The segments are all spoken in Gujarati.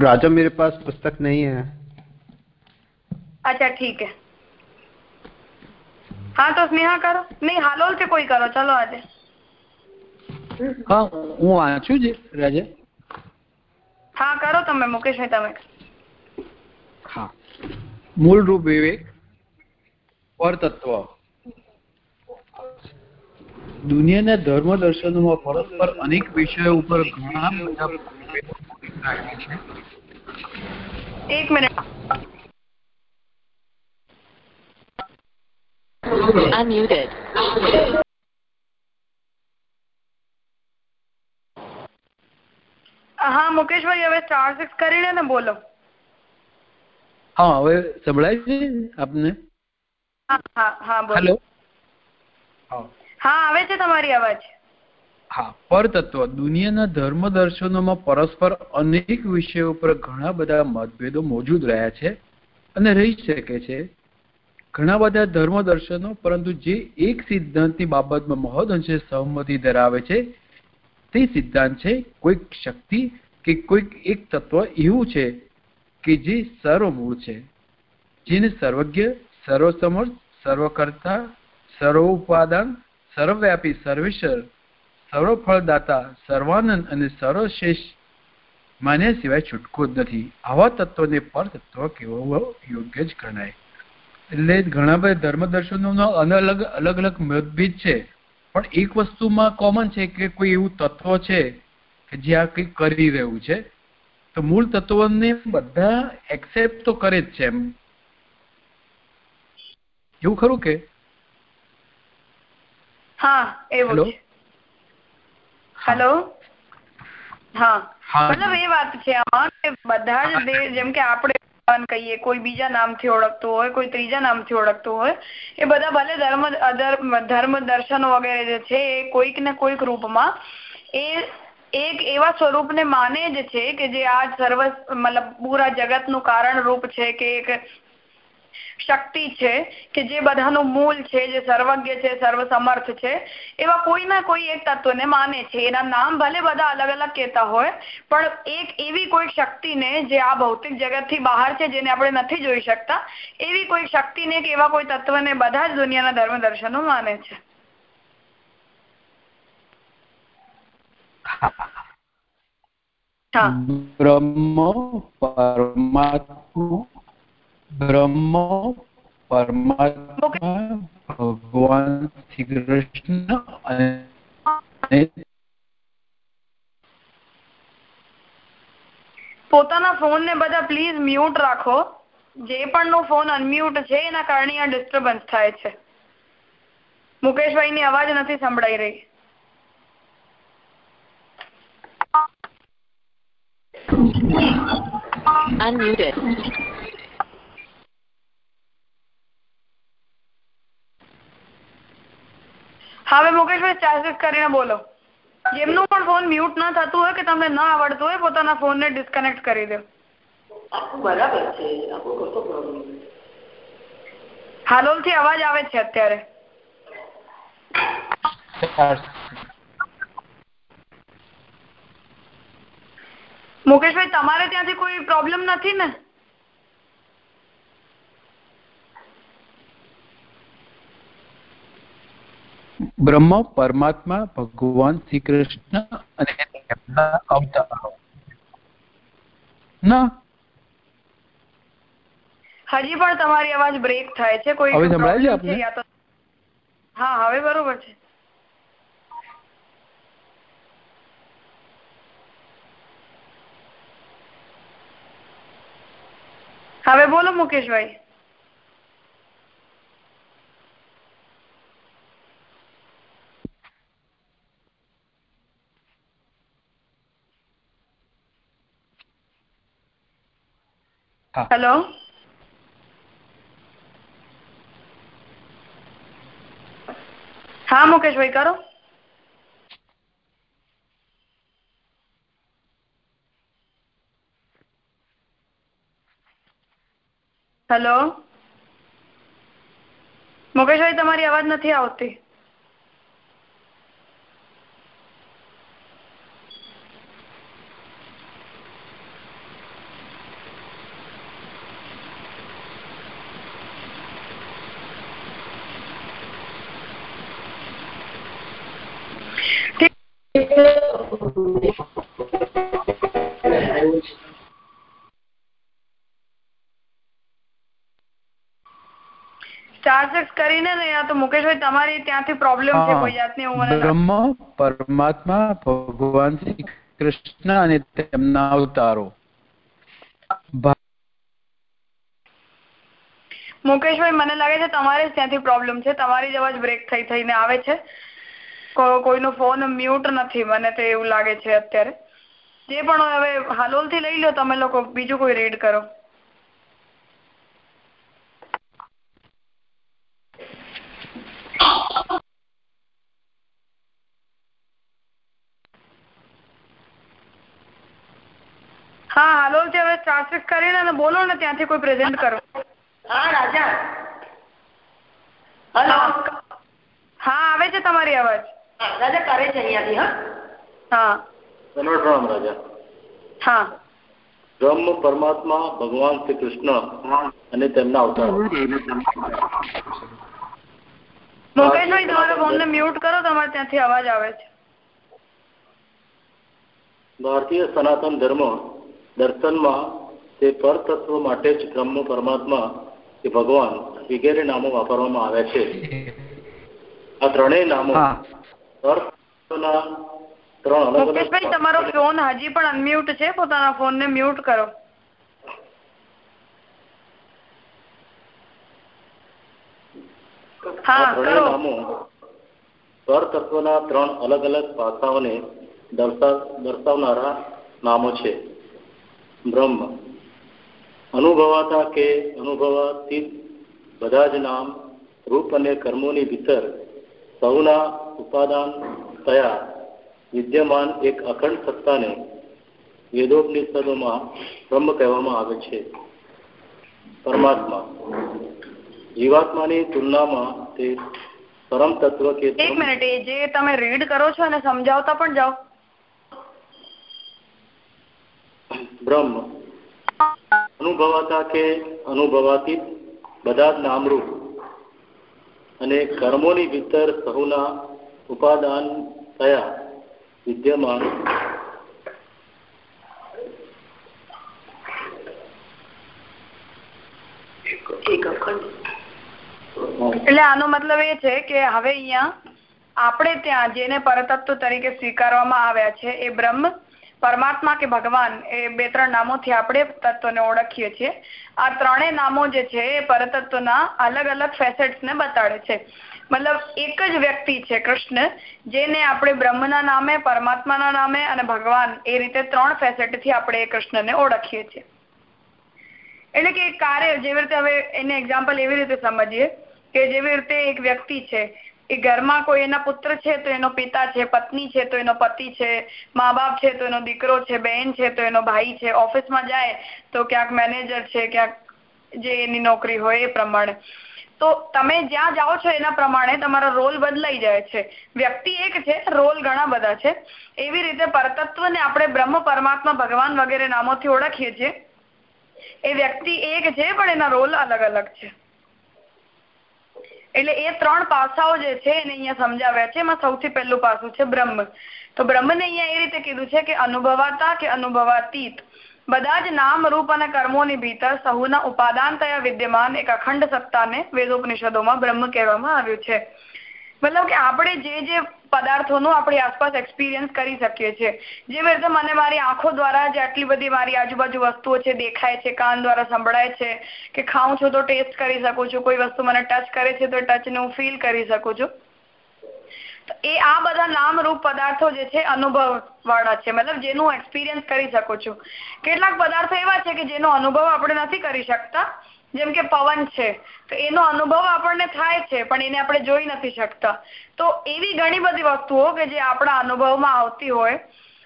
राजा मेरे पास पुस्तक नहीं है अच्छा ठीक है हाँ तो स्नेहा करो नहीं हालोल से कोई करो चलो આજે હા હું વાંચું જ રાજા હા કરો તમે મુકેશભાઈ તમે હા મૂળ રૂપ વિવેક પરતત્વ દુનિયાના ધર્મ દર્શનોમાં પરસ્પર અનેક વિષયો ઉપર ઘણા બધા એક મિનિટ Unmuted. હા મુકેશભાઈ હવે સ્ટાર સિક્સ કરીને ને બોલો. હા હવે સંભળાય છે આપને? હા હા હા બોલો. હેલો હા હા આવે છે તમારી અવાજ? હા, પરતત્વ. દુનિયાના ધર્મ દર્શનોમાં પરસ્પર અનેક વિષયો પર ઘણા બધા મતભેદો મોજૂદ રહ્યા છે અને રહી શકે છે. ઘણા બધા ધર્મ દર્શનો, પરંતુ જે એક સિદ્ધાંતની બાબતમાં મહદઅંશે સહમતિ ધરાવે છે, તે સિદ્ધાંત છે, કોઈક શક્તિ કે કોઈક એક તત્વ એવું છે કે જે સર્વમૂળ છે, જેને સર્વજ્ઞ, સર્વસમર્થ, સર્વકર્તા, સર્વોપાદાન, સર્વવ્યાપી, સર્વેશ્વર સર્વફળદાતા સર્વાનંદ અને સર્વશ્રેષ્ઠ માન્યા સિવાય છૂટકો જ નથી. આવા તત્વને પર તત્વ કહેવો યોગ્ય જ ગણાય. એટલે ઘણા બધા ધર્મ દર્શનોનો અલગ અલગ અલગ મતભેદ છે. પણ એક વસ્તુમાં કોમન છે કે કોઈ એવું તત્વ છે કે જે આ કંઈક કરી રહ્યું છે તો મૂળ તત્વોને બધા એક્સેપ્ટ તો કરે જ છે એમ. એવું ખરું કે? હા એવું હેલો હા. મતલબ એ વાત છે આમાં કે બધા જ દેહ જેમ કે આપણે ભગવાન કહીએ કોઈ બીજા નામથી ઓળખતું હોય કોઈ ત્રીજા નામથી ઓળખતું હોય એ બધા ભલે ધર્મ અધર્મ ધર્મ દર્શનો વગેરે જે છે એ કોઈક ને કોઈક રૂપમાં એ એક એવા સ્વરૂપને માને જ છે કે જે આ સર્વ મતલબ પૂરા જગતનું કારણ રૂપ છે કે એક શક્તિ છે કે જે બધાનું મૂળ છે, જે સર્વજ્ઞ છે, સર્વસમર્થ છે, એવા કોઈ ના કોઈ એક તત્વને માને છે. એના નામ ભલે બધા અલગ અલગ કહેતા હોય, પણ એક એવી કોઈ શક્તિને જે આ ભૌતિક જગતથી બહાર છે, જેને આપણે નથી જોઈ શકતા, એવી કોઈ શક્તિને કે એવા કોઈ તત્વને બધા જ દુનિયાના ધર્મ દર્શનો માને છે. બ્રહ્મ પરમાત્મા ભગવાન શ્રી કૃષ્ણ અને પોતાના ફોન ને બધા પ્લીઝ મ્યુટ રાખો. જે પણ નો ફોન અનમ્યુટ છે એના કારણે આ ડિસ્ટર્બન્સ થાય છે. મુકેશભાઈ ની અવાજ નથી સંભળાઈ રહી. Unmuted. હવે મુકેશભાઈ ચાર્જિસ કરીને બોલો. જેમનું પણ ફોન મ્યુટ ન થતું હોય કે તમને ન આવડતું હોય પોતાના ફોન ને ડિસ્કનેક્ટ કરી દો. બરાબર છે હાલોલથી અવાજ આવે છે અત્યારે. મુકેશભાઈ તમારે ત્યાંથી કોઈ પ્રોબ્લેમ નથી ને? બ્રહ્મ પરમાત્મા ભગવાન શ્રી કૃષ્ણ અને તેમના અવતારો. ના. હજી પણ તમારી અવાજ બ્રેક થાય છે. કોઈ હવે સંભળાય છે આપને? હા હવે બરોબર છે. હવે બોલો મુકેશભાઈ. હેલો હા મુકેશભાઈ કરો. હેલો મુકેશભાઈ તમારી અવાજ નથી આવતી. સ્ટાર કરીને ને યા તો મુકેશભાઈ તમારી ત્યાંથી પ્રોબ્લેમ છે કોઈ જાતની એવું મને લાગે. બ્રહ્મ પરમાત્મા ભગવાન શ્રી કૃષ્ણ અને તેમના અવતારો. મુકેશભાઈ મને લાગે છે તમારે જ ત્યાંથી પ્રોબ્લેમ છે. તમારી જ અવાજ બ્રેક થઈ થઈને આવે છે. કોઈનો ફોન મ્યુટ નથી મને તો એવું લાગે છે અત્યારે. જે પણ હવે હાલોલથી લઈ લો તમે લોકો બીજું કોઈ રીડ કરો. હા હાલોલથી હવે ટ્રાન્સલેટ કરીને બોલો ને ત્યાંથી કોઈ પ્રેઝન્ટ કરો. હા રાજા. હલો. હા આવે છે તમારી અવાજ. રાજા કરે છે અહીંયાથી હા? હા. પ્રણામ રાજા. હા. બ્રહ્મ પરમાત્મા ભગવાન શ્રી કૃષ્ણ અને તેમના અવતાર. મુકેશભાઈ તમારા ફોન મ્યુટ કરો તમારે ત્યાંથી અવાજ આવે છે. ભારતીય સનાતન ધર્મ દર્શનમાં તે પરતત્વ માટે જ બ્રહ્મ પરમાત્મા કે ભગવાન વગેરે નામો વાપરવામાં આવ્યા છે. આ ત્રણેય નામો ત્રણ મુકેશભાઈ તમારો ફોન હજી પણ અનમ્યુટ છે પોતાના ફોન ને મ્યુટ કરો હા કરો. પરતત્વના ત્રણ અલગ અલગ પાસાઓને દર્શાવનારા નામો છે. બ્રહ્મ અનુભવાતા કે અનુભવાથી બધા જ નામ રૂપ અને કર્મોની ભીતર સૌના ઉપાદાન થયા. વિદ્યમાન એક અખંડ સત્તાને વેદોપનિષદોમાં બ્રહ્મ કહેવામાં આવે છે. પરમાત્મા. જીવાત્માની તુલનામાં તે પરમ તત્વ કે એક મિનિટ જે તમે રીડ કરો છો અને સમજાવતા પણ જાઓ. બ્રહ્મ. અનુભવાતા કે અનુભવાતી બધા જ નામરૂપ અને કર્મોની ભીતર સહુના ઉપાદાન થયા વિદ્યમાન એટલે આનો મતલબ એ છે કે હવે અહીંયા આપણે ત્યાં જેને પરતત્વ તરીકે સ્વીકારવામાં આવ્યા છે એ બ્રહ્મ પરમાત્મા કે ભગવાન એ બે ત્રણ નામોથી આપણે તત્વને ઓળખીએ છીએ. આ ત્રણેય નામો જે છે એ પરતત્વના અલગ અલગ ફેસેટ્સ ને બતાડે છે. મતલબ એક જ વ્યક્તિ છે કૃષ્ણ, જેને આપણે બ્રહ્મના નામે, પરમાત્માના નામે અને ભગવાન એ રીતે ત્રણ ફેસેટથી આપણે એ કૃષ્ણને ઓળખીએ છીએ. એટલે કે કાર્ય જેવી રીતે હવે એને એક્ઝામ્પલ એવી રીતે સમજીએ કે જેવી રીતે એક વ્યક્તિ છે, એ ઘરમાં કોઈ એના પુત્ર છે તો એનો પિતા છે, પત્ની છે તો એનો પતિ છે મા બાપ છે તો એનો દીકરો છે બહેન છે તો એનો ભાઈ છે, ઓફિસમાં જાય તો ક્યાંક મેનેજર છે, ક્યાંક જે એની નોકરી હોય એ પ્રમાણે. તો તમે જ્યાં જાઓ છો એના પ્રમાણે તમારો રોલ બદલાઈ જાય છે. વ્યક્તિ એક છે, રોલ ઘણા બધા છે. એવી રીતે પરતત્વને આપણે બ્રહ્મ પરમાત્મા ભગવાન વગેરે નામોથી ઓળખીએ છીએ. એ વ્યક્તિ એક છે, પણ એના રોલ અલગ અલગ છે. એટલે એ ત્રણ પાસાઓ જે છે એને અહીંયા સમજાવ્યા છે. એમાં સૌથી પહેલું પાસું છે બ્રહ્મ. તો બ્રહ્મને અહીંયા એ રીતે કીધું છે કે અનુભવાતા કે અનુભવાતીત. બધા જ નામ, રૂપ અને કર્મોની ભીતર સહુના ઉપાદાન થયા વિદ્યમાન એક અખંડ સત્તાને વેદોપનિષદોમાં બ્રહ્મ કહેવામાં આવ્યું છે. મતલબ કે આપણે જે જે પદાર્થોનો આપણી આસપાસ એક્સપિરિયન્સ કરી શકીએ છીએ. જેવી રીતે મને મારી આંખો દ્વારા જે આટલી બધી મારી આજુબાજુ વસ્તુઓ છે, દેખાય છે, કાન દ્વારા સંભળાય છે કે ખાઉં છું તો ટેસ્ટ કરી શકું છું, કોઈ વસ્તુ મને ટચ કરે છે તો ટચને હું ફીલ કરી શકું છું. એ આ બધા નામ રૂપ પદાર્થો જે છે અનુભવ વાળા છે. મતલબ જેનું એક્સપિરિયન્સ કરી શકું છું. કેટલાક પદાર્થો એવા છે કે જેનો અનુભવ આપણે નથી કરી શકતા. જેમ કે પવન છે. તો એનો અનુભવ આપણને થાય છે, પણ એને આપણે જોઈ નથી શકતા. તો એવી ઘણી બધી વસ્તુઓ કે જે આપણા અનુભવમાં આવતી હોય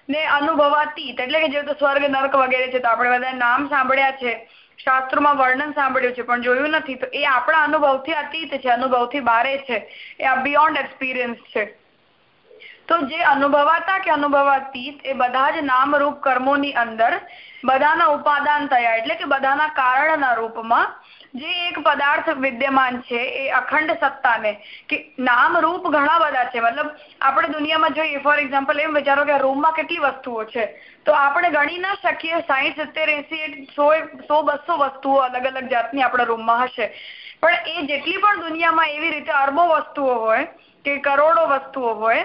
ને અનુભવાતી એટલે કે જે તો સ્વર્ગ, નર્ક વગેરે છે, તો આપણે બધા નામ સાંભળ્યા છે. શાસ્ત્રોમાં વર્ણન સાંભળ્યું છે, પણ જોયું નથી. તો એ આપણા અનુભવથી અતીત છે, અનુભવથી બારે છે. એ આ બિયોન્ડ એક્સપિરિયન્સ છે. તો જે અનુભવાતા કે અનુભવાતીત એ બધા જ નામરૂપ કર્મોની અંદર બધાના ઉપાદાન થયા. એટલે કે બધાના કારણના રૂપમાં જે એક પદાર્થ વિદ્યમાન છે એ અખંડ સત્તાને, કે નામ રૂપ ઘણા બધા છે. મતલબ આપણે દુનિયામાં જોઈએ ફોર એક્ઝામ્પલ એમ વિચારો કે રૂમમાં કેટલી વસ્તુઓ છે. તો આપણે ગણી ના શકીએ સાહીઠ સિત્તેર, એસી સો સો, બસો વસ્તુઓ અલગ અલગ જાતની આપણા રૂમમાં હશે. પણ એ જેટલી પણ દુનિયામાં એવી રીતે અરબો વસ્તુઓ હોય કે કરોડો વસ્તુઓ હોય,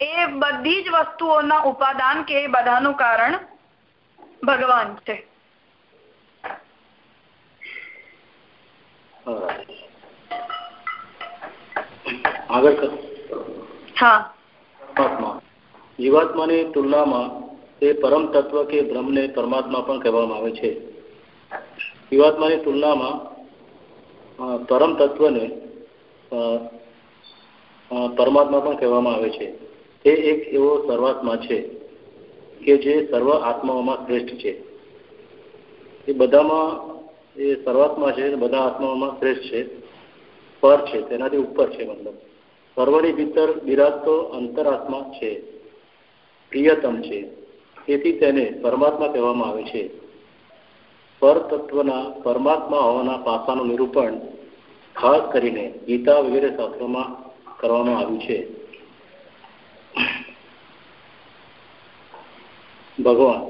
એ બધી જ વસ્તુઓના ઉપાદાન કે એ બધાનું કારણ ભગવાન છે. આગળ હા. પરમાત્મા. જીવાત્માની તુલનામાં તે પરમ તત્વ કે બ્રહ્મને પરમાત્મા પણ કહેવામાં આવે છે. જીવાત્માની તુલનામાં પરમ તત્વને પરમાત્મા પણ કહેવામાં આવે છે. તે એક એવો સર્વાત્મા છે. કે જે સર્વ આત્માઓમાં શ્રેષ્ઠ છે. એ બધામાં, એ સર્વાત્મા છે બધા આત્માઓમાં શ્રેષ્ઠ છે, પર છે, તેનાથી ઉપર છે મતલબ. સર્વની ભીતર બિરાજતો અંતરાત્મા છે, પ્રિયતમ છે, તેથી તેને પરમાત્મા કહેવામાં આવે છે. પરતત્વના પરમાત્મા હોવાના પાસાનું નિરૂપણ ખાસ કરીને ગીતા વગેરે શાસ્ત્રોમાં કરવામાં આવ્યું છે. ભગવાન.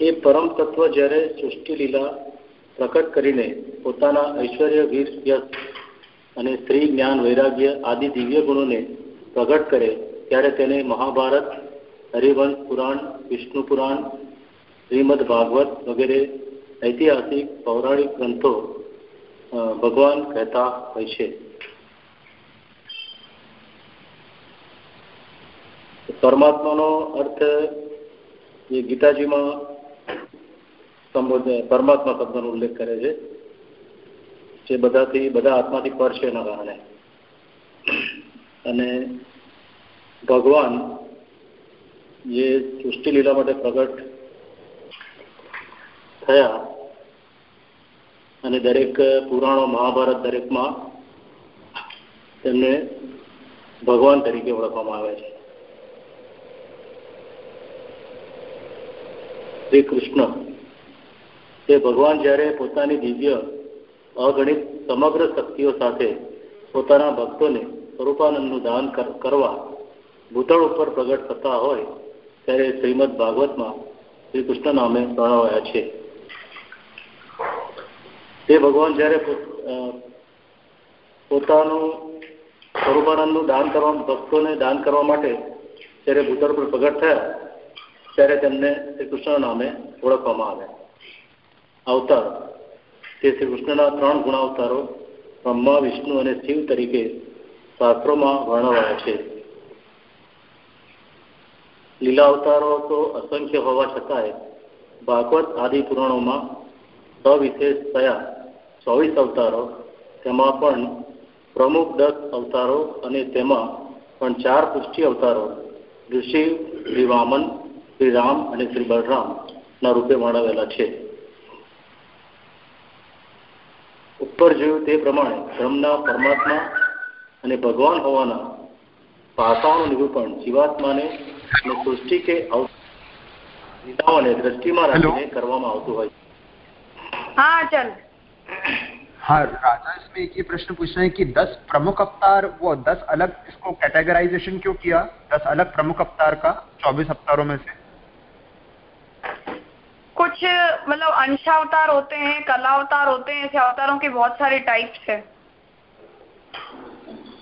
એ પરમ તત્વ જ્યારે સૃષ્ટિ લીલા પ્રકટ કરીને પોતાના ઐશ્વર્ય વીર, યશ અને સ્ત્રી, જ્ઞાન, વૈરાગ્ય આદિ દિવ્ય ગુણોને પ્રગટ કરે ત્યારે તેને મહાભારત, હરિવંશ પુરાણ, વિષ્ણુ પુરાણ, શ્રીમદ ભાગવત વગેરે ઐતિહાસિક, પૌરાણિક ગ્રંથો ભગવાન કહેતા હોય છે. પરમાત્માનો અર્થ એ ગીતાજીમાં સંબોધ, પરમાત્મા શબ્દનો ઉલ્લેખ કરે છે, જે બધાથી, બધા આત્માથી પર છે એના કારણે. અને ભગવાન જે ચુષ્ટિ લીલા માટે પ્રગટ થયા અને દરેક પુરાણો મહાભારત દરેકમાં તેમને ભગવાન તરીકે ઓળખવામાં આવે છે. શ્રી કૃષ્ણ. તે ભગવાન, જ્યારે પોતાની દિવ્ય, અગણિત, સમગ્ર શક્તિઓ સાથે પોતાના ભક્તોને સ્વરૂપાનંદનું દાન કરવા ભૂતળ ઉપર પ્રગટ થતા હોય, ત્યારે શ્રીમદ ભાગવતમાં શ્રી કૃષ્ણ નામે વર્ણવાયા છે. તે ભગવાન, જ્યારે પોતાનું સ્વરૂપાનંદનું દાન કરવા, ભક્તોને દાન કરવા માટે જ્યારે ભૂતળ પર પ્રગટ થયા ત્યારે તેમને શ્રી નામે ઓળખવામાં આવે અવતાર તે શ્રી ત્રણ ગુણાવતારો બ્રહ્મા વિષ્ણુ અને શિવ તરીકે શાસ્ત્રોમાં વર્ણવાયા છે લીલા અવતારો તો અસંખ્ય હોવા છતાંય ભાગવત આદિ પુરાણોમાં સવિશેષ થયા ચોવીસ અવતારો તેમાં પણ પ્રમુખ દસ અવતારો અને તેમાં પણ ચાર પુષ્ટિ અવતારો ઋષિ શ્રી વામન શ્રી રામ અને શ્રી બલરામ ના રૂપે વર્ણવેલા છે ઉપર જોયું તે પ્રમાણે બ્રહ્મના પરમાત્મા અને ભગવાન હોવાના પાસાઓનું નિરૂપણ જીવાત્માને અને સૃષ્ટિ કે લીલાઓને દ્રષ્ટિમાં રાખીને કરવામાં આવતું હોય हाँ चल हाँ राजा इसमें एक ये प्रश्न पूछ रहे हैं कि दस प्रमुख अवतार वो दस अलग इसको कैटेगराइजेशन क्यों किया दस अलग प्रमुख अवतार का चौबीस अवतारों में से कुछ मतलब अंशावतार होते हैं कला अवतार होते हैं, ऐसे अवतारों के बहुत सारे टाइप्स है।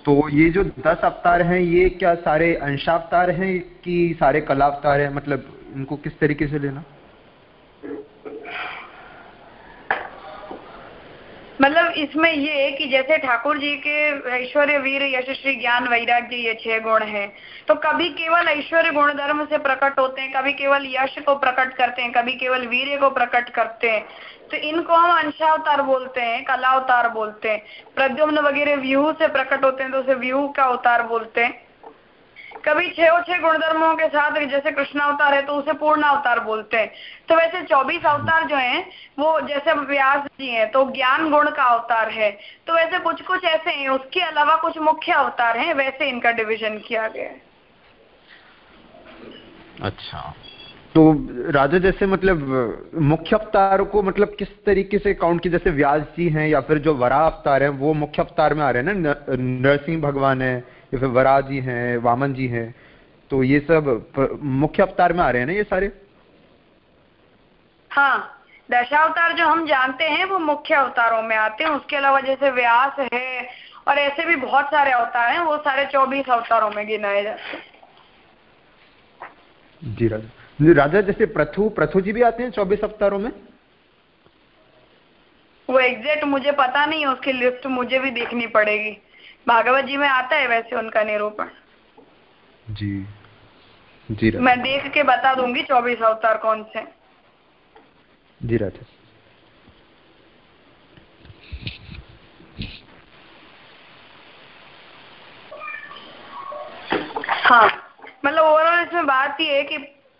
तो ये जो दस अवतार हैं, ये क्या सारे अंशावतार हैं कि सारे कला अवतार हैं? मतलब इनको किस तरीके से लेना? मतलब इसमें ये है कि जैसे ठाकुर जी के ऐश्वर्य वीर, यशस्वी ज्ञान, वैराग्य ये छह गुण है। तो कभी केवल ऐश्वर्य गुण धर्म से प्रकट होते हैं, कभी केवल यश को प्रकट करते हैं, कभी केवल वीर्य को प्रकट करते हैं। तो इनको हम अंशावतार बोलते हैं, कलावतार बोलते हैं। प्रद्युम्न वगैरह व्यूह से प्रकट होते हैं तो उसे व्यूह का अवतार बोलते हैं। कभी छह छह गुणधर्मों के साथ जैसे कृष्ण अवतार है तो उसे पूर्ण अवतार बोलते हैं। तो वैसे चौबीस अवतार जो हैं, वो जैसे व्यास जी हैं तो ज्ञान गुण का अवतार है। तो वैसे कुछ कुछ ऐसे हैं, उसके अलावा कुछ मुख्य अवतार हैं, वैसे इनका डिवीज़न किया गया है। अच्छा। तो राजा जैसे मतलब मुख्य अवतार को मतलब किस तरीके से काउंट की जैसे व्यास जी हैं, या फिर जो वरा अवतार है, वो मुख्य अवतार में आ रहे हैं ना, नरसिंह भगवान है फिर वरा जी हैं वामन जी हैं तो ये सब मुख्य अवतार में आ रहे हैं ना ये सारे? हाँ दशावतार जो हम जानते हैं वो मुख्य अवतारों में आते हैं। उसके अलावा जैसे व्यास है और ऐसे भी बहुत सारे अवतार हैं वो सारे चौबीस अवतारों में गिनाए जाते हैं। जी राजा। राजा जैसे प्रथु प्रथु जी भी आते हैं चौबीस अवतारों में? वो एग्जैक्ट मुझे पता नहीं है उसकी लिस्ट मुझे भी देखनी पड़ेगी। भागवत जी में आता है वैसे उनका निरूपण। जी। जी मैं देख के बता दूँगी चौबीस अवतार कौन से जी राजा हाँ मतलब ओवरऑल इसमें बात ये है कि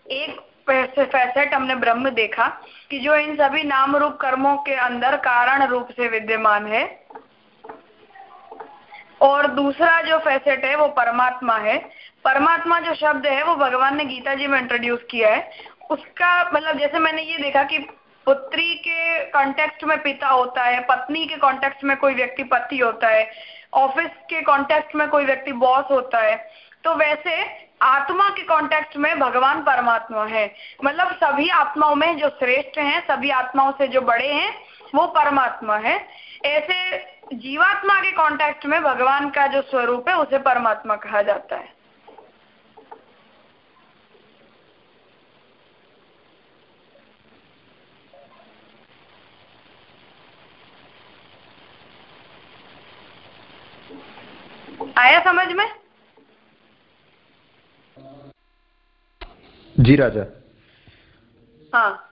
एक फैसेट हमने ब्रह्म देखा कि जो इन सभी नाम रूप कर्मों के अंदर कारण रूप से विद्यमान है और दूसरा जो फैसेट है, वो परमात्मा है। परमात्मा जो शब्द है, वो भगवान ने गीता जी में इंट्रोड्यूस किया है। उसका मतलब जैसे मैंने ये देखा कि पुत्री के कॉन्टेक्स्ट में पिता होता है, पत्नी के कॉन्टेक्स्ट में कोई व्यक्ति पति होता है ऑफ़िस के कॉन्टेक्स्ट में कोई व्यक्ति बॉस होता है तो वैसे आत्मा के कॉन्टेक्स्ट में भगवान परमात्मा है। मतलब सभी आत्माओं में जो श्रेष्ठ हैं, सभी आत्माओं से जो बड़े हैं, वो परमात्मा है। ऐसे जीवात्मा के कॉन्टेक्स्ट में भगवान का जो स्वरूप है उसे परमात्मा कहा जाता है। आया समझ में? जी राजा। हाँ।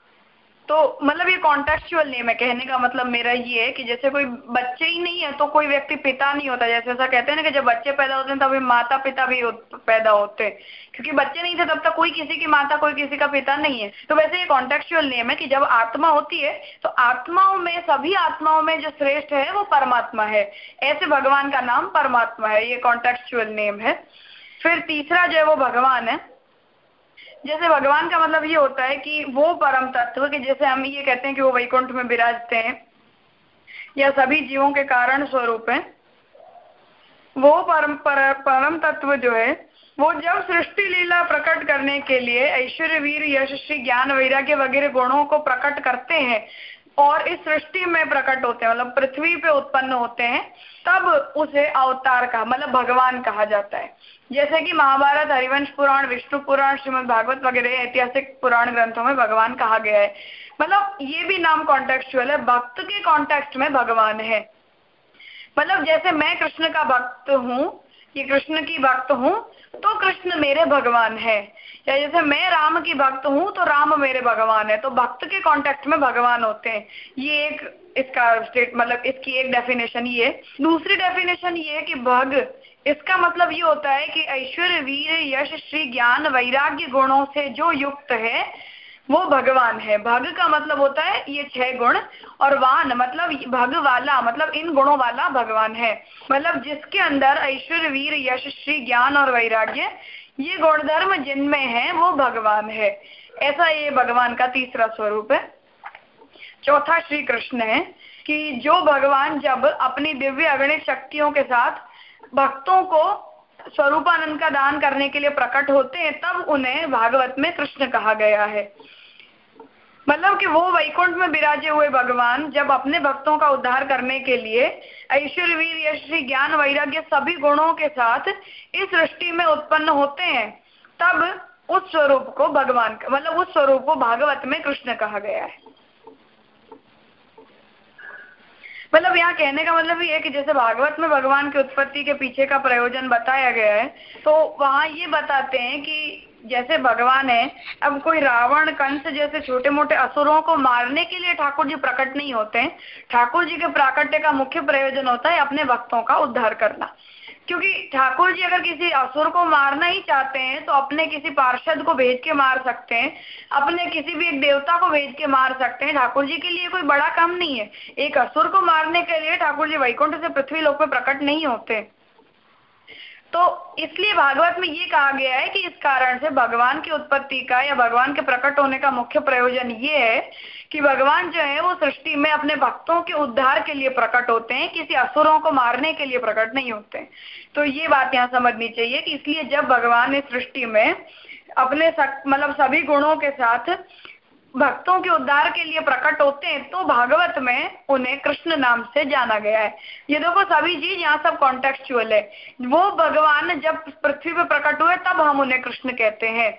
तो मतलब ये कॉन्टेक्चुअल नेम है कहने का मतलब मेरा ये है कि जैसे कोई बच्चे ही नहीं है तो कोई व्यक्ति पिता नहीं होता। जैसे ऐसा कहते हैं ना कि जब बच्चे पैदा होते हैं, तभी माता पिता भी पैदा होते हैं। क्योंकि बच्चे नहीं थे, तब तक कोई किसी की माता, कोई किसी का पिता नहीं है। तो वैसे ये कॉन्टेक्चुअल नेम है कि जब आत्मा होती है तो आत्माओं में, सभी आत्माओं में जो श्रेष्ठ है, वो परमात्मा है। ऐसे भगवान का नाम परमात्मा है, ये कॉन्टेक्चुअल नेम है। फिर तीसरा जो है, वो भगवान है। जैसे भगवान का मतलब ये होता है कि वो परम तत्व कि जैसे हम ये कहते हैं कि वो वैकुंठ में विराजते हैं या सभी जीवों के कारण स्वरूप है वो परम पर, परम तत्व जो है वो जब सृष्टि लीला प्रकट करने के लिए ऐश्वर्य वीर यशस्वी ज्ञान वैराग्य वगैरह गुणों को प्रकट करते हैं और इस सृष्टि में प्रकट होते हैं मतलब पृथ्वी पे उत्पन्न होते हैं, तब उसे अवतार का मतलब भगवान कहा जाता है। जैसे कि महाभारत, हरिवंश पुराण, विष्णु पुराण, श्रीमद भागवत वगैरह, ऐतिहासिक पुराण ग्रंथों में भगवान कहा गया है। मतलब ये भी नाम कॉन्टेक्चुअल है, भक्त के कॉन्टेक्स्ट में भगवान है। मतलब जैसे मैं कृष्ण का भक्त हूँ, ये कृष्ण की भक्त हूँ तो कृष्ण मेरे भगवान है। या जैसे मैं राम की भक्त हूँ तो राम मेरे भगवान है। तो भक्त के कॉन्टेक्ट में भगवान होते हैं। ये एक इसका स्टेट मतलब इसकी एक डेफिनेशन ये दूसरी डेफिनेशन ये है कि भग, इसका मतलब ये होता है कि ऐश्वर्य, वीर, यश, श्री ज्ञान, वैराग्य गुणों से जो युक्त है, वो भगवान है। भग का मतलब होता है ये छह गुण और वान मतलब भग वाला मतलब इन गुणों वाला भगवान है। मतलब जिसके अंदर ऐश्वर्य, वीर, यश, श्री ज्ञान और वैराग्य ये गुणधर्म जिनमें है, वो भगवान है। ऐसा ये भगवान का तीसरा स्वरूप है। चौथा श्री कृष्ण है कि जो भगवान जब अपनी दिव्य अगणित शक्तियों के साथ भक्तों को स्वरूपानंद का दान करने के लिए प्रकट होते हैं, तब उन्हें भागवत में कृष्ण कहा गया है। मतलब कि वो वैकुंठ में विराजे हुए भगवान, जब अपने भक्तों का उद्धार करने के लिए ऐश्वर्य वीर यश्री ज्ञान, वैराग्य सभी गुणों के साथ इस सृष्टि में उत्पन्न होते हैं, तब उस स्वरूप को भगवान मतलब उस स्वरूप को भागवत में कृष्ण कहा गया है। मतलब यहाँ कहने का मतलब ये है कि जैसे भागवत में भगवान की उत्पत्ति के पीछे का प्रयोजन बताया गया है तो वहाँ ये बताते हैं कि जैसे भगवान है, अब कोई रावण, कंस जैसे छोटे मोटे असुरों को मारने के लिए ठाकुर जी प्रकट नहीं होते हैं। ठाकुर जी के प्राकट्य का मुख्य प्रयोजन होता है अपने भक्तों का उद्धार करना। क्योंकि ठाकुर जी अगर किसी असुर को मारना ही चाहते हैं तो अपने किसी पार्षद को भेज के मार सकते हैं, अपने किसी भी एक देवता को भेज के मार सकते हैं। ठाकुर जी के लिए कोई बड़ा काम नहीं है। एक असुर को मारने के लिए ठाकुर जी वैकुंठ से पृथ्वी लोक में प्रकट नहीं होते। तो इसलिए भागवत में ये कहा गया है कि इस कारण से भगवान की उत्पत्ति का या भगवान के प्रकट होने का मुख्य प्रयोजन ये है कि भगवान जो है वो सृष्टि में अपने भक्तों के उद्धार के लिए प्रकट होते हैं, किसी असुरों को मारने के लिए प्रकट नहीं होते तो ये बात यहाँ समझनी चाहिए कि इसलिए जब भगवान इस सृष्टि में अपने मतलब सभी गुणों के साथ भक्तों के उद्धार के लिए प्रकट होते हैं तो भागवत में उन्हें कृष्ण नाम से जाना गया है। ये देखो सभी चीज़ यहाँ सब कॉन्टेक्चुअल है। वो भगवान जब पृथ्वी पर प्रकट हुए, तब हम उन्हें कृष्ण कहते हैं।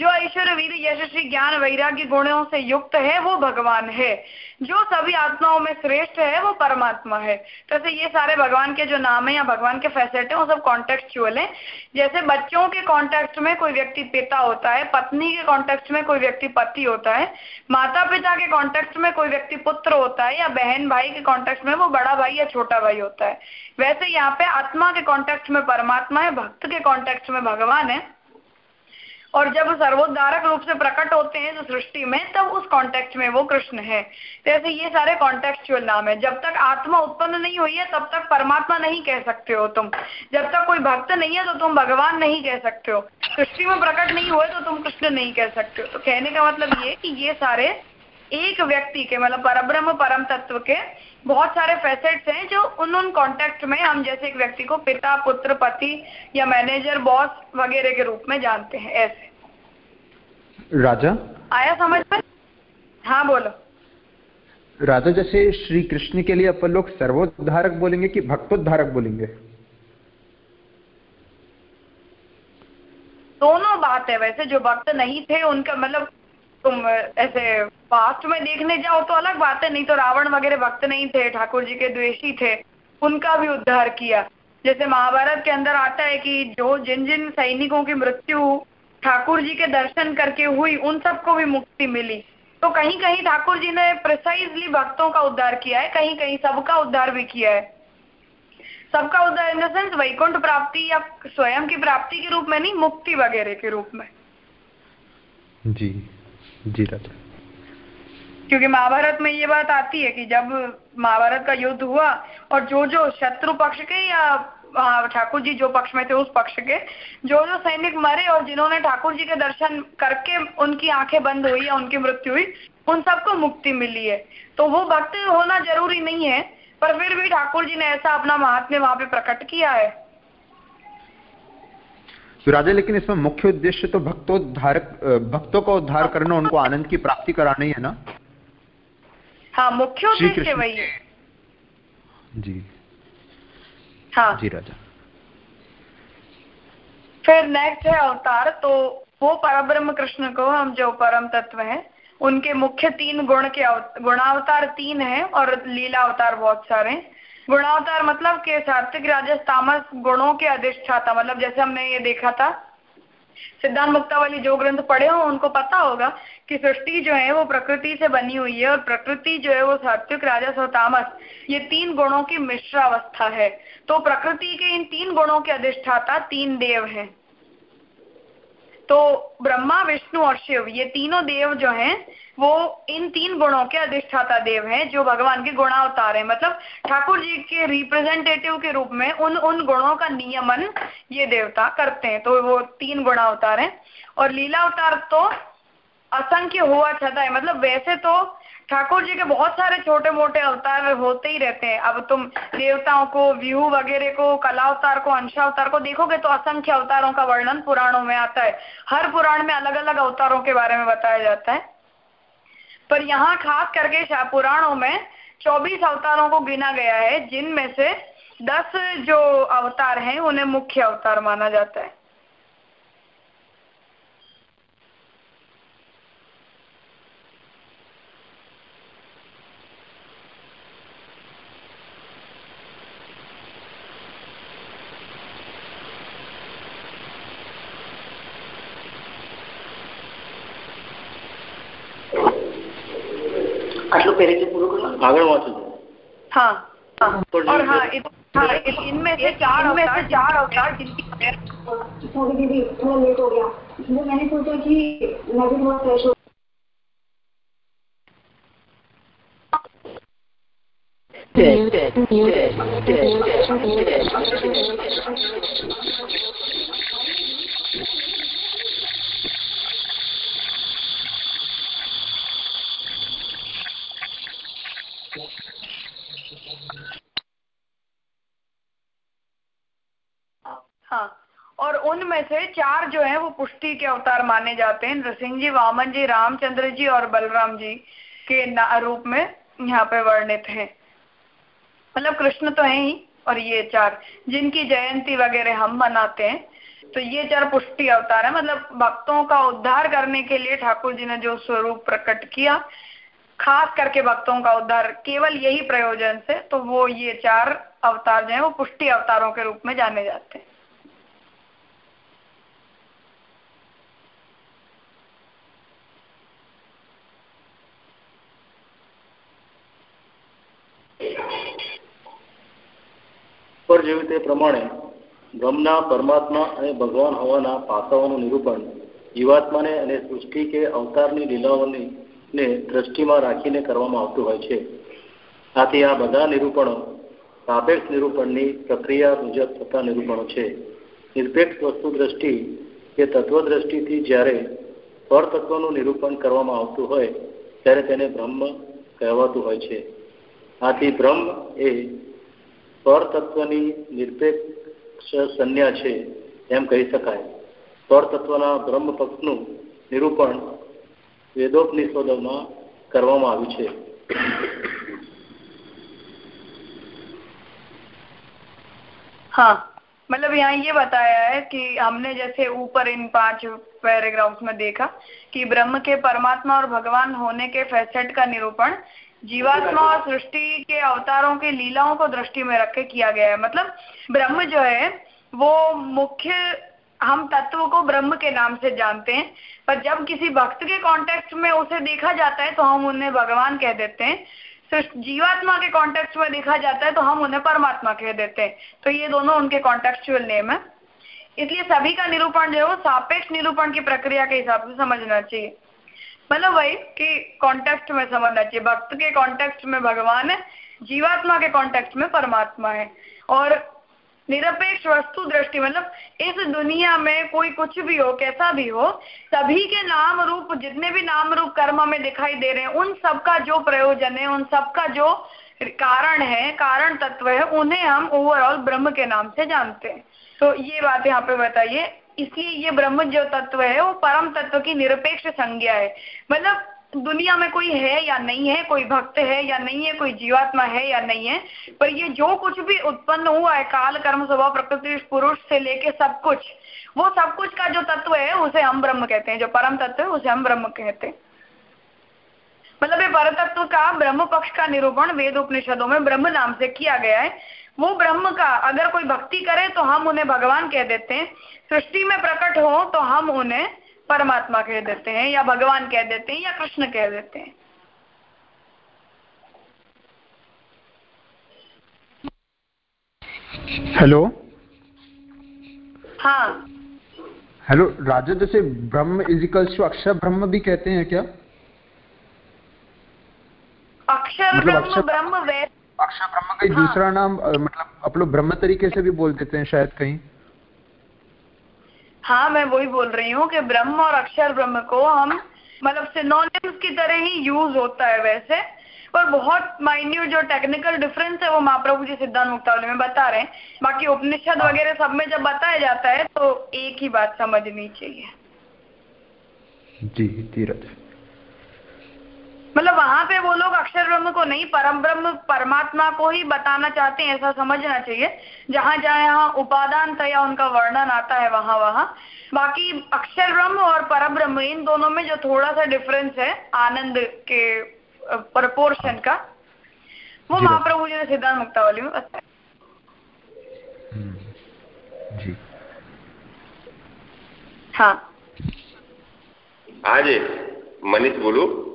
जो ऐश्वर्य वीर यशस्वी ज्ञान वैराग्य गुणों से युक्त है, वो भगवान है। जो सभी आत्माओं में श्रेष्ठ है, वो परमात्मा है। तो ऐसे ये सारे भगवान के जो नाम है या भगवान के फैसेट है, वो सब कॉन्टेक्चुअल है। जैसे बच्चों के कॉन्टेक्स्ट में कोई व्यक्ति पिता होता है, पत्नी के कॉन्टेक्स्ट में कोई व्यक्ति पति होता है माता पिता के कॉन्टेक्स्ट में कोई व्यक्ति पुत्र होता है, या बहन भाई के कॉन्टेक्स्ट में वो बड़ा भाई या छोटा भाई होता है। वैसे यहाँ पे आत्मा के कॉन्टेक्स्ट में परमात्मा है, भक्त के कॉन्टेक्स्ट में भगवान है। और जब सर्वोद्धारक रूप से प्रकट होते हैं जो सृष्टि में, तब उस कॉन्टेक्स्ट में वो कृष्ण है। जैसे ये सारे कॉन्टेक्चुअल नाम है। जब तक आत्मा उत्पन्न नहीं हुई है, तब तक परमात्मा नहीं कह सकते हो तुम। जब तक कोई भक्त नहीं है तो तुम भगवान नहीं कह सकते हो। सृष्टि में प्रकट नहीं हुए तो तुम कृष्ण नहीं कह सकते हो। तो कहने का मतलब ये कि ये सारे एक व्यक्ति के मतलब परब्रह्म परम तत्व के बहुत सारे फैसेट्स हैं जो उन उन कॉन्टेक्ट में हम जैसे एक व्यक्ति को पिता पुत्र पति या मैनेजर बॉस वगैरह के रूप में जानते हैं ऐसे। राजा? आया समझ में? हाँ बोलो। राजा जैसे श्री कृष्ण के लिए अपन लोग सर्वोद्धारक बोलेंगे कि भक्तोद्धारक बोलेंगे? दोनों बात है वैसे जो भक्त नहीं थे उनका मतलब तुम ऐसे पास्ट में देखने जाओ तो अलग बात है, नहीं तो रावण वगैरह भक्त नहीं थे, ठाकुर जी के द्वेषी थे, उनका भी उद्धार किया। जैसे महाभारत के अंदर आता है कि जो जिन जिन सैनिकों की मृत्यु ठाकुर जी के दर्शन करके हुई, उन सबको भी मुक्ति मिली। तो कहीं कहीं ठाकुर जी ने प्रिसाइजली भक्तों का उद्धार किया है कहीं कहीं सबका उद्धार भी किया है। सबका उद्धार इन द सेंस वैकुंठ प्राप्ति या स्वयं की प्राप्ति के रूप में नहीं, मुक्ति वगैरह के रूप में। जी। जी क्योंकि महाभारत में ये बात आती है कि जब महाभारत का युद्ध हुआ और जो जो शत्रु पक्ष के या ठाकुर जी जो पक्ष में थे, उस पक्ष के, जो जो सैनिक मरे और जिन्होंने ठाकुर जी के दर्शन करके उनकी आँखें बंद हुई या उनकी मृत्यु हुई, उन सबको मुक्ति मिली है। तो वो भक्त होना ज़रूरी नहीं है, पर फिर भी ठाकुर जी ने ऐसा अपना महात्म्य वहाँ पे प्रकट किया है। तो राजा लेकिन इसमें मुख्य उद्देश्य तो भक्तोद्धारक भक्तों का उद्धार करना उनको आनंद की प्राप्ति कराना ही है ना? हाँ मुख्य उद्देश्य वही है। जी। हाँ। जी राजा। फिर नेक्स्ट है अवतार तो वो परब्रह्म कृष्ण को हम जो परम तत्व है उनके मुख्य तीन गुण के गुणावतार तीन है और लीला अवतार बहुत सारे गुणावतार मतलब के सात्विक राजस तामस गुणों के अधिष्ठाता मतलब जैसे हमने ये देखा था, सिद्धांत मुक्ता वाली जो ग्रंथ पढ़े हो, उनको पता होगा कि सृष्टि जो है, वो प्रकृति से बनी हुई है और प्रकृति जो है, वो सात्विक राजस और तामस, ये तीन गुणों की मिश्र अवस्था है। तो प्रकृति के इन तीन गुणों के अधिष्ठाता तीन देव हैं। तो ब्रह्मा, विष्णु और शिव, ये तीनों देव जो हैं, वो इन तीन गुणों के अधिष्ठाता देव हैं, जो भगवान के गुणा उतार हैं। मतलब ठाकुर जी के रिप्रेजेंटेटिव के रूप में उन उन गुणों का नियमन ये देवता करते हैं तो वो तीन गुणावतार हैं। और लीला अवतार तो असंख्य हुआ छता है। मतलब वैसे तो ठाकुर जी के बहुत सारे छोटे मोटे अवतार होते ही रहते हैं। अब तुम देवताओं को, व्यू वगैरह को, कला अवतार को अंशावतार को देखोगे तो असंख्य अवतारों का वर्णन पुराणों में आता है। हर पुराण में अलग अलग अवतारों के बारे में बताया जाता है। पर यहाँ खास करके पुराणों में चौबीस अवतारों को गिना गया है, जिनमें से दस जो अवतार हैं, उन्हें मुख्य अवतार माना जाता है। આગળ વાંચો हाँ हाँ और हाँ इत, हाँ इनमें से चार में से चार अवतार जिनकी सॉरी दीदी थोड़ा लेट हो गया वो मैंने सोचा कि मैं भी बहुत फ्रेश हो Muted. Muted. Muted. Muted. उनमें से चार जो है वो पुष्टि के अवतार माने जाते हैं। नृसिंह जी, वामन जी, रामचंद्र जी और बलराम जी के रूप में यहाँ पे वर्णित है। मतलब कृष्ण तो है ही और ये चार, जिनकी जयंती वगैरह हम मनाते हैं। तो ये चार पुष्टि अवतार है। मतलब भक्तों का उद्धार करने के लिए ठाकुर जी ने जो स्वरूप प्रकट किया, खास करके भक्तों का उद्धार, केवल यही प्रयोजन से तो वो ये चार अवतार जो है, वो पुष्टि अवतारों के रूप में जाने जाते हैं। પર જેવી તે પ્રમાણે બ્રહ્મના, પરમાત્મા અને ભગવાન હોવાના પાસાઓનું નિરૂપણ જીવાત્માને અને સૃષ્ટિ કે અવતારની લીલાઓની ને દ્રષ્ટિમાં રાખીને કરવામાં આવતું હોય છે. આથી આ બધા નિરૂપણો સાપેક્ષ નિરૂપણની પ્રક્રિયા મુજબ થતા નિરૂપણો છે. નિરપેક્ષ વસ્તુ દ્રષ્ટિ કે તત્વ દ્રષ્ટિથી જ્યારે પરતત્વનું નિરૂપણ કરવામાં આવતું હોય, ત્યારે તેને બ્રહ્મ કહેવાતું હોય છે. આથી બ્રહ્મ એ પરતત્વની નિરપેક્ષ સંજ્ઞા છે એમ કહી શકાય પરતત્વના બ્રહ્મ પક્ષનું નિરૂપણ વેદોપનિષદોમાં કરવામાં આવ્યું છે हाँ मतलब यहाँ ये बताया है कि हमने जैसे ऊपर इन पांच पैराग्राफ्स में देखा कि ब्रह्म के परमात्मा और भगवान होने के फैसेट का निरूपण जीवात्मा और सृष्टि के अवतारों के लीलाओं को दृष्टि में रख के किया गया है। मतलब ब्रह्म जो है, वो मुख्य, हम तत्व को ब्रह्म के नाम से जानते हैं, पर जब किसी भक्त के कॉन्टेक्स्ट में उसे देखा जाता है तो हम उन्हें भगवान कह देते हैं। जीवात्मा के कॉन्टेक्स्ट में देखा जाता है तो हम उन्हें परमात्मा कह देते हैं। तो ये दोनों उनके कॉन्टेक्चुअल नेम है। इसलिए सभी का निरूपण जो है, वो सापेक्ष निरूपण की प्रक्रिया के हिसाब से समझना चाहिए। मतलब वही कि कॉन्टेक्स्ट में समझना चाहिए। भक्त के कॉन्टेक्स्ट में भगवान है, जीवात्मा के कॉन्टेक्स्ट में परमात्मा है। और निरपेक्ष वस्तु दृष्टि मतलब इस दुनिया में कोई कुछ भी हो, कैसा भी हो, सभी के नाम रूप, जितने भी नाम रूप कर्म में दिखाई दे रहे हैं, उन सबका जो प्रयोजन है, उन सबका जो कारण है, कारण तत्व है, उन्हें हम ओवरऑल ब्रह्म के नाम से जानते हैं। तो ये बात यहाँ पे बताइए इसलिए ये ब्रह्म जो तत्व है, वो परम तत्व की निरपेक्ष संज्ञा है। मतलब दुनिया में कोई है या नहीं है, कोई भक्त है या नहीं है, कोई जीवात्मा है या नहीं है, पर ये जो कुछ भी उत्पन्न हुआ है, काल, कर्म, स्वभाव, प्रकृति, पुरुष से लेके सब कुछ, वो सब कुछ का जो तत्व है, उसे हम ब्रह्म कहते हैं। जो परम तत्व है, उसे हम ब्रह्म कहते हैं। मतलब ये परतत्व का ब्रह्म पक्ष का निरूपण वेद उपनिषदों में ब्रह्म नाम से किया गया है। वो ब्रह्म का। अगर कोई भक्ति करे तो हम उन्हें भगवान कह देते हैं। सृष्टि में प्रकट हो तो हम उन्हें परमात्मा कह देते हैं या भगवान कह देते हैं या कृष्ण कह देते हैं। हेलो? हाँ। हेलो राजा जैसे ब्रह्म इजिकल्स टू अक्षर ब्रह्म भी कहते हैं क्या? अक्षर मतलब ब्रह्म अक्षर- ब्रह्म वैसे अक्षर ब्रह्म का हाँ। दूसरा नाम मतलब आप लोग ब्रह्म तरीके से भी बोल देते हैं शायद कहीं। हाँ मैं वही बोल रही हूँ कि ब्रह्म और अक्षर ब्रह्म को हम मतलब सिनोनिम्स की तरह ही यूज़ होता है वैसे। पर बहुत माइन्यूट जो टेक्निकल डिफरेंस है वो महाप्रभु जी सिद्धांत मुक्तावली में बता रहे हैं। बाकी उपनिषद वगैरह सब में जब बताया जाता है तो एक ही बात समझनी चाहिए। जी धीरज मतलब वहाँ पे वो लोग अक्षर ब्रह्म को नहीं परम ब्रह्म परमात्मा को ही बताना चाहते हैं ऐसा समझना चाहिए। जहाँ जहाँ यहाँ उपादान तया उनका वर्णन आता है वहाँ वहाँ। बाकी अक्षर ब्रह्म और परम ब्रह्म इन दोनों में जो थोड़ा सा डिफरेंस है आनंद के प्रपोर्शन का वो महाप्रभु जी ने सिद्धांत मुक्तावली में बताया। हम्म, जी। हाँ। हाँ जी मनीष बोलू।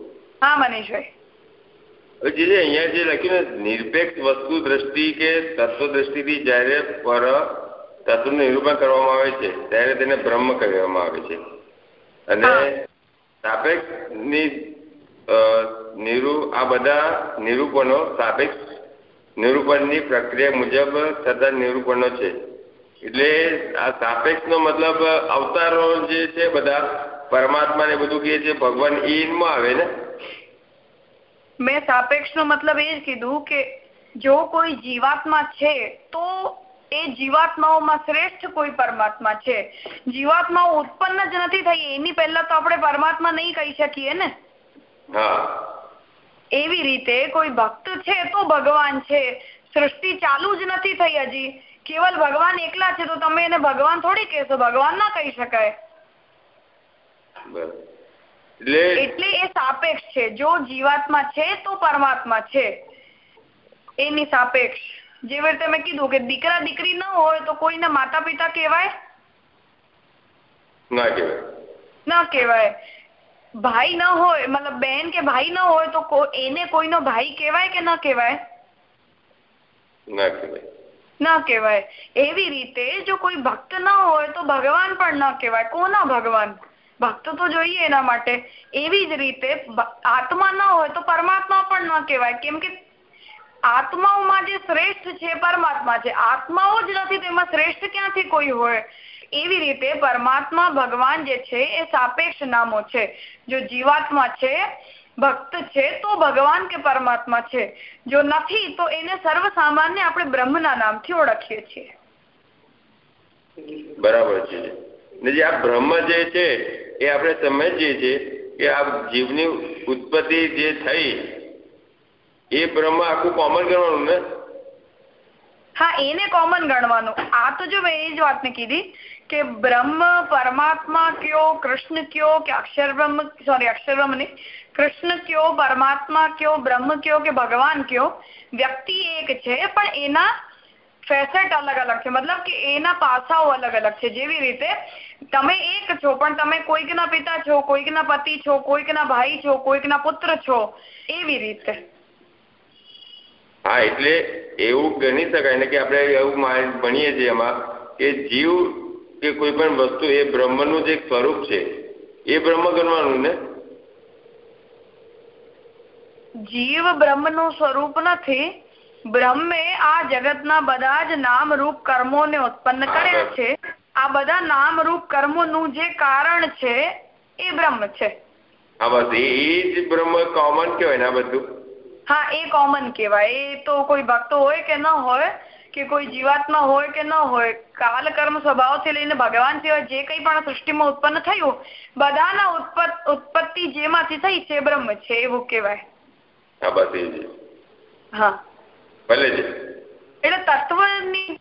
જે છે અહીંયા જે લખ્યું ને નિરપેક્ષ વસ્તુ દ્રષ્ટિ કે તત્વ દ્રષ્ટિથી જ્યારે પર તત્વનું નિરૂપણ કરવામાં આવે છે ત્યારે તેને બ્રહ્મ કહેવામાં આવે છે. અને સાપેક્ષ સાપેક્ષની નિરૂ આ બધા નિરૂપણો સાપેક્ષ નિરૂપણની પ્રક્રિયા મુજબ થતા નિરૂપણો છે. એટલે આ સાપેક્ષનો મતલબ અવતારો જે છે બધા પરમાત્મા ને બધું કે છે ભગવાન ઈનમાં આવે ને? મેં સાપેક્ષ નો મતલબ એ જ કીધું કે જો કોઈ જીવાત્મા છે તો એ જીવાત્માઓમાં શ્રેષ્ઠ કોઈ પરમાત્મા છે. જીવાત્માઓ ઉત્પન્ન જ નથી થઈ એની પહેલા તો આપણે પરમાત્મા નહીં કહી શકીએ ને. એવી રીતે કોઈ ભક્ત છે તો ભગવાન છે. સૃષ્ટિ ચાલુ જ નથી થઈ હજી. કેવલ ભગવાન એકલા છે તો તમે એને ભગવાન થોડી કહેશો? ભગવાન ના કહી શકાય. બરાબર. એટલે એ સાપેક્ષ છે. જો જીવાત્મા છે તો પરમાત્મા છે. એની સાપેક્ષ. જેવી રીતે મેં કીધું કે દીકરા દીકરી ન હોય તો કોઈને માતા પિતા કહેવાય? ના કહેવાય. ન કહેવાય. ભાઈ ન હોય મતલબ બેન કે ભાઈ ન હોય તો એને કોઈનો ભાઈ કહેવાય કે ન કહેવાય? ના કહેવાય. ન કહેવાય. એવી રીતે જો કોઈ ભક્ત ન હોય તો ભગવાન પણ ન કહેવાય. કોના ભગવાન? ભક્ત તો જોઈએ એના માટે. એવી જ રીતે આત્મા ન હોય તો પરમાત્મા પણ ન કહેવાય. કેમ કે આત્માઓમાં જે શ્રેષ્ઠ છે પરમાત્મા છે. આત્માઓ જ નથી, તેમાં શ્રેષ્ઠ ક્યાંથી કોઈ હોય? એવી રીતે પરમાત્મા ભગવાન જે છે એ સાપેક્ષ નામો છે. જો જીવાત્મા છે, ભક્ત છે, તો ભગવાન કે પરમાત્મા છે. જો નથી, તો એને સર્વસામાન્ય આપણે બ્રહ્મના નામથી ઓળખીએ છીએ. જે આ બ્રહ્મ જે છે, એ આપણે સમજીએ છીએ કે આ જીવની ઉત્પત્તિ જે થઈ, એ બ્રહ્મ આખું કોમન ગણવાનું ને? હા, એને કોમન ગણવાનું. આ તો જો મેં એ જ વાતને કીધી કે બ્રહ્મ પરમાત્મા કયો, કૃષ્ણ કયો કે અક્ષર બ્રહ્મ સોરી અક્ષર બ્રહ્મ નહીં. કૃષ્ણ કયો, પરમાત્મા કયો, બ્રહ્મ કયો કે ભગવાન કયો, વ્યક્તિ એક છે, પણ એના ફેસેટ અલગ અલગ છે. મતલબ કે એના પાસાઓ અલગ અલગ છે. જેવી રીતે તમે એક છો પણ તમે કોઈકના પિતા છો કોઈકના પતિ છો કોઈકના ભાઈ છો કોઈકના પુત્ર છો એવી રીતે. હા એટલે એવું ગણી શકાય ને કે આપણે એવું ભણીએ છીએ એમાં કે જીવ કે કોઈ પણ વસ્તુ એ બ્રહ્મનું જે સ્વરૂપ છે. એ બ્રહ્મ ગણવાનું ને? જીવ બ્રહ્મનું સ્વરૂપ નથી. બ્રહ્મે આ જગતના બધા જ નામરૂપ કર્મોને ઉત્પન્ન કર્યા છે. આ બધા નામરૂપ કર્મોનું જે કારણ છે એ બ્રહ્મ છે. હા બસ એ જ બ્રહ્મ કોમન કહેવાય ને આ બધું? હા એ કોમન કહેવાય. એ તો કોઈ ભક્તો હોય કે ન હોય કે કોઈ જીવાત્મા હોય કે ન હોય કાલ કર્મ સ્વભાવથી લઈને ભગવાન સિવાય જે કંઈ પણ સૃષ્ટિમાં ઉત્પન્ન થયું બધાના ઉત્પત ઉત્પત્તિ જેમાંથી થઈ છે બ્રહ્મ છે એવું કહેવાય. હા બસ એ હા. ભલે છે. એટલે તત્વની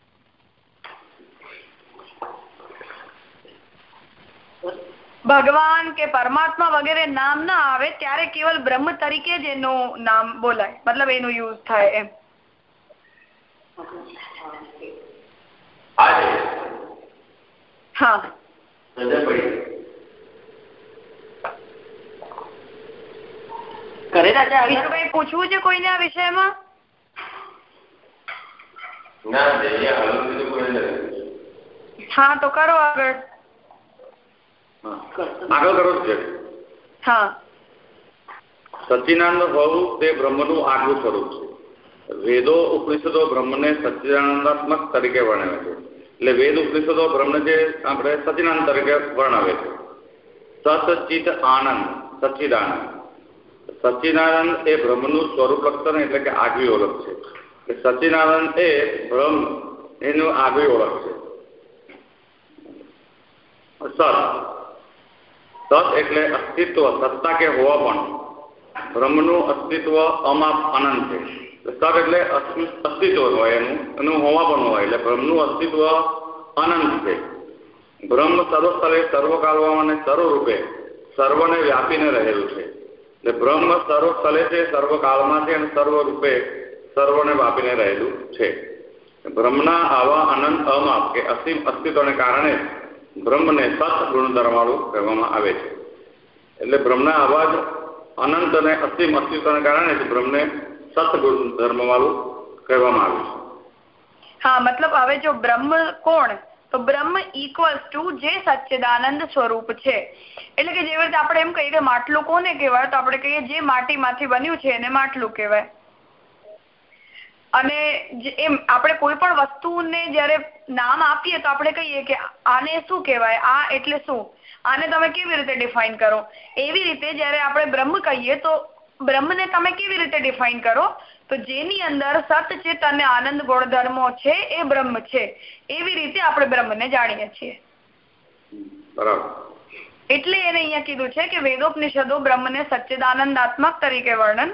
ભગવાન કે પરમાત્મા વગેરે નામ ના આવે ત્યારે કેવલ બ્રહ્મ તરીકે જ એનું નામ બોલાય. મતલબ એનું યુઝ થાય એમ. હા. પૂછવું છે કોઈને આ વિષયમાં ના અહીંયા હાલ સુધી કોઈ નથી હા તો કરો આગળ. આગળ કરો છે. હા. સચ્ચિદાનંદ હોવું તે બ્રહ્મનું આગવું સ્વરૂપ છે. વેદો ઉપનિષદો બ્રહ્મને સચ્ચિદાનંદાત્મક તરીકે વર્ણવે છે. એટલે વેદ ઉપનિષદો બ્રહ્મ જે આપણે સચ્ચિદાનંદ તરીકે વર્ણવે છે. સચિત આનંદ સચ્ચિદાનંદ. સચ્ચિદાનંદ એ બ્રહ્મનું સ્વરૂપ લક્ષણ એટલે કે આગવી ઓળખ છે. કે સચ્ચિદાનંદ એ બ્રહ્મ એનું આગવી ઓળખ છે. સત. સત એટલે અસ્તિત્વ, સત્તા કે હોવા પણ. બ્રહ્મનું અસ્તિત્વ અમાપ અનંત છે. સત એટલે અસ્તિત્વ હોય એનું એનું હોવા પણ હોય એટલે બ્રહ્મનું અસ્તિત્વ અનંત છે. બ્રહ્મ સર્વસ્થળે સર્વકાળમાં અને સર્વરૂપે સર્વને વ્યાપીને રહેલું છે. એટલે બ્રહ્મ સર્વસ્થળે છે, સર્વકાળમાં છે અને સર્વરૂપે સર્વને વ્યાપીને રહેલું છે. બ્રહ્મના આવા અનંત અમાપ કે અસીમ અસ્તિત્વને કારણે બ્રહ્મને સત ગુણધર્મવાળું કહેવામાં આવે છે. એટલે બ્રહ્મના આવા જ અનંત અને અસીમ અસ્તિત્વને કારણે જ બ્રહ્મને સત ગુણધર્મવાળું કહેવામાં આવ્યું છે. હા, મતલબ હવે જો બ્રહ્મ કોણ? તો બ્રહ્મ ઇક્વલ્સ ટુ જે સચ્ચિદાનંદ સ્વરૂપ છે. એટલે કે જેવી રીતે આપણે એમ કહીએ કે માટલું કોને કહેવાય? તો આપણે કહીએ જે માટીમાંથી બન્યું છે એને માટલું કહેવાય. અને જે- એમ આપણે કોઈ પણ વસ્તુને જ્યારે નામ આપીએ તો આપણે કહીએ કે આને શું કહેવાય આ એટલે શું? આને તમે કેવી રીતે ડિફાઇન કરો? એવી રીતે જ્યારે આપણે બ્રહ્મ કહીએ તો બ્રહ્મને તમે કેવી રીતે ડિફાઇન કરો? તો જેની અંદર સતચિત અને આનંદ ગુણધર્મો છે એ બ્રહ્મ છે. એવી રીતે આપણે બ્રહ્મને જાણીએ છીએ. એટલે એને અહીંયા કીધું છે કે વેદોપનિષદો બ્રહ્મને સચ્ચિદાનંદાત્મક તરીકે વર્ણન